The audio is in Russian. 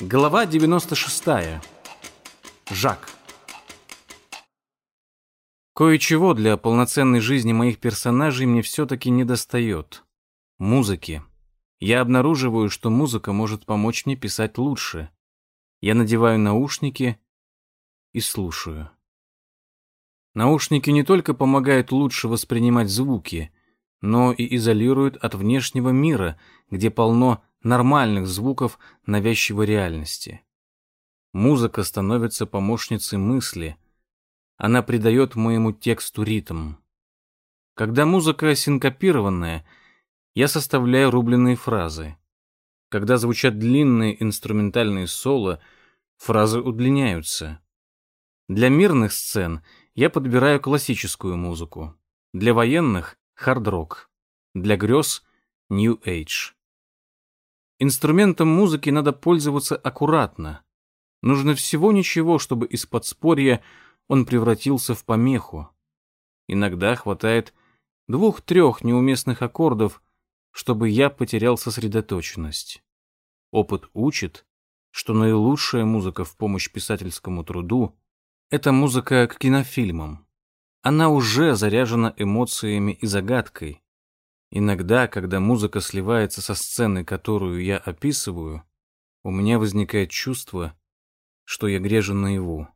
Глава 96. Жак. Кое-чего для полноценной жизни моих персонажей мне все-таки недостает. Музыки. Я обнаруживаю, что музыка может помочь мне писать лучше. Я надеваю наушники и слушаю. Наушники не только помогают лучше воспринимать звуки, но и изолируют от внешнего мира, где полно нормальных звуков навязчивой реальности. Музыка становится помощницей мысли. Она придает моему тексту ритм. Когда музыка синкопированная, я составляю рубленые фразы. Когда звучат длинные инструментальные соло, фразы удлиняются. Для мирных сцен я подбираю классическую музыку. Для военных — хард-рок. Для грез — нью-эйдж. Инструментом музыки надо пользоваться аккуратно. Нужно всего ничего, чтобы из подспорья он превратился в помеху. Иногда хватает двух-трех неуместных аккордов, чтобы я потерял сосредоточенность. Опыт учит, что наилучшая музыка в помощь писательскому труду — это музыка к кинофильмам. Она уже заряжена эмоциями и загадкой. Иногда, когда музыка сливается со сценой, которую я описываю, у меня возникает чувство, что я грежу наяву.